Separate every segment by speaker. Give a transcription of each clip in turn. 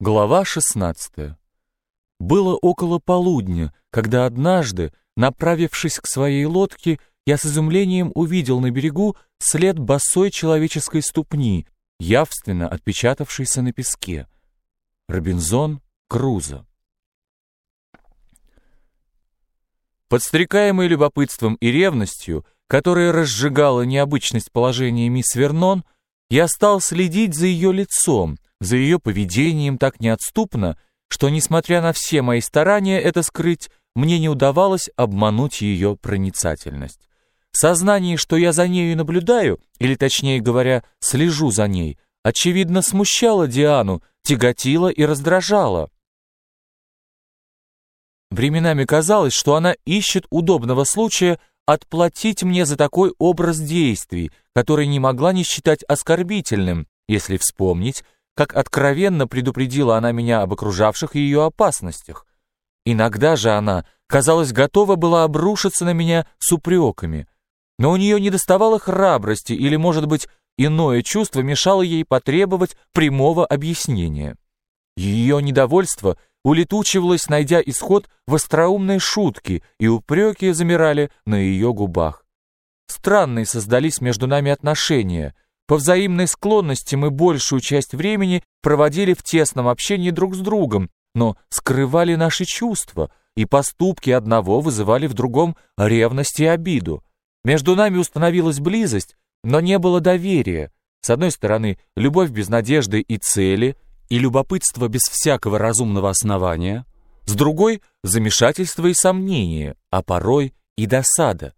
Speaker 1: Глава 16. Было около полудня, когда однажды, направившись к своей лодке, я с изумлением увидел на берегу след босой человеческой ступни, явственно отпечатавшийся на песке. Робинзон Крузо. Подстрекаемый любопытством и ревностью, которая разжигала необычность положения мисс Вернон, я стал следить за ее лицом, за ее поведением так неотступно, что, несмотря на все мои старания это скрыть, мне не удавалось обмануть ее проницательность. Сознание, что я за нею наблюдаю, или, точнее говоря, слежу за ней, очевидно смущало Диану, тяготило и раздражало. Временами казалось, что она ищет удобного случая отплатить мне за такой образ действий, который не могла не считать оскорбительным, если вспомнить, как откровенно предупредила она меня об окружавших ее опасностях. Иногда же она, казалось, готова была обрушиться на меня с упреками, но у нее не доставало храбрости или, может быть, иное чувство мешало ей потребовать прямого объяснения. Ее недовольство улетучивалось, найдя исход в остроумной шутке, и упреки замирали на ее губах. Странные создались между нами отношения — по взаимной склонности мы большую часть времени проводили в тесном общении друг с другом, но скрывали наши чувства, и поступки одного вызывали в другом ревность и обиду. Между нами установилась близость, но не было доверия. С одной стороны, любовь без надежды и цели, и любопытство без всякого разумного основания, с другой — замешательство и сомнение, а порой и досада.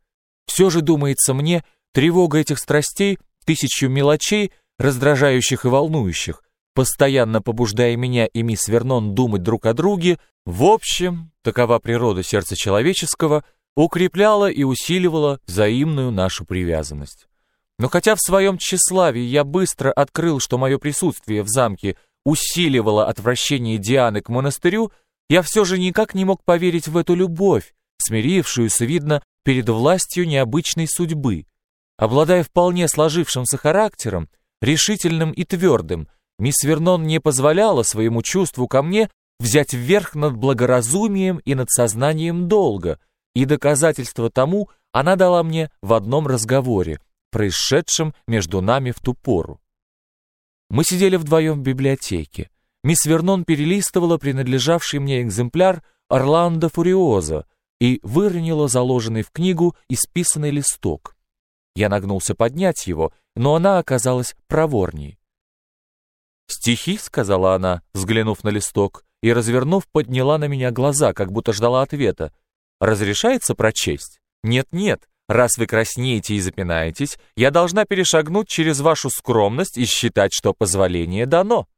Speaker 1: Все же, думается мне, тревога этих страстей — тысячу мелочей, раздражающих и волнующих, постоянно побуждая меня и мисс Вернон думать друг о друге, в общем, такова природа сердца человеческого, укрепляла и усиливала взаимную нашу привязанность. Но хотя в своем тщеславии я быстро открыл, что мое присутствие в замке усиливало отвращение Дианы к монастырю, я все же никак не мог поверить в эту любовь, смирившуюся, видно, перед властью необычной судьбы. Обладая вполне сложившимся характером, решительным и твердым, мисс Вернон не позволяла своему чувству ко мне взять вверх над благоразумием и над сознанием долга, и доказательство тому она дала мне в одном разговоре, происшедшем между нами в ту пору. Мы сидели вдвоем в библиотеке. Мисс Вернон перелистывала принадлежавший мне экземпляр Орландо Фуриоза и выронила заложенный в книгу исписанный листок. Я нагнулся поднять его, но она оказалась проворней. «Стихи», — сказала она, взглянув на листок, и, развернув, подняла на меня глаза, как будто ждала ответа. «Разрешается прочесть?» «Нет-нет, раз вы краснеете и запинаетесь, я должна перешагнуть через вашу скромность и считать, что позволение дано».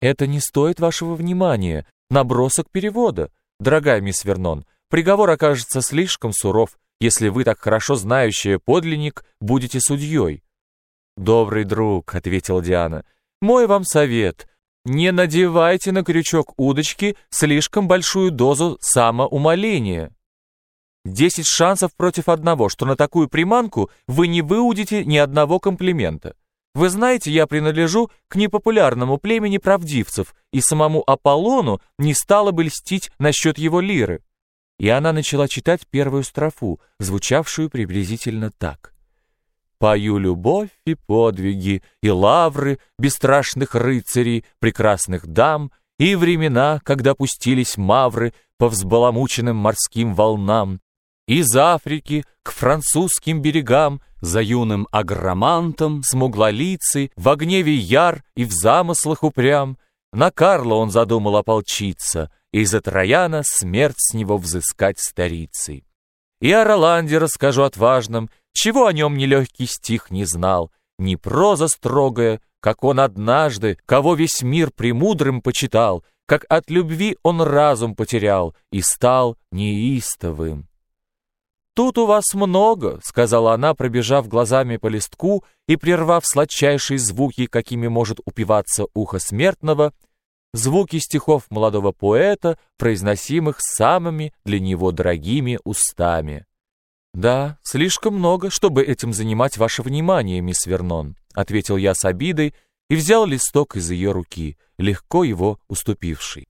Speaker 1: «Это не стоит вашего внимания, набросок перевода. Дорогая мисс Вернон, приговор окажется слишком суров, если вы, так хорошо знающая подлинник, будете судьей». «Добрый друг», — ответила Диана, — «мой вам совет. Не надевайте на крючок удочки слишком большую дозу самоумоления. Десять шансов против одного, что на такую приманку вы не выудите ни одного комплимента. Вы знаете, я принадлежу к непопулярному племени правдивцев, и самому Аполлону не стало бы льстить насчет его лиры и она начала читать первую строфу, звучавшую приблизительно так. «Пою любовь и подвиги, и лавры бесстрашных рыцарей, прекрасных дам, и времена, когда пустились мавры по взбаламученным морским волнам, из Африки к французским берегам за юным агромантом, смуглолицей, в гневе яр и в замыслах упрям, на Карла он задумал ополчиться — и за Трояна смерть с него взыскать старицей. И о Роланде расскажу отважном, чего о нем нелегкий стих не знал, не проза строгая, как он однажды, кого весь мир премудрым почитал, как от любви он разум потерял и стал неистовым. «Тут у вас много», — сказала она, пробежав глазами по листку и прервав сладчайшие звуки, какими может упиваться ухо смертного — звуки стихов молодого поэта, произносимых самыми для него дорогими устами. «Да, слишком много, чтобы этим занимать ваше внимание, мисс Вернон», ответил я с обидой, и взял листок из ее руки, легко его уступивший.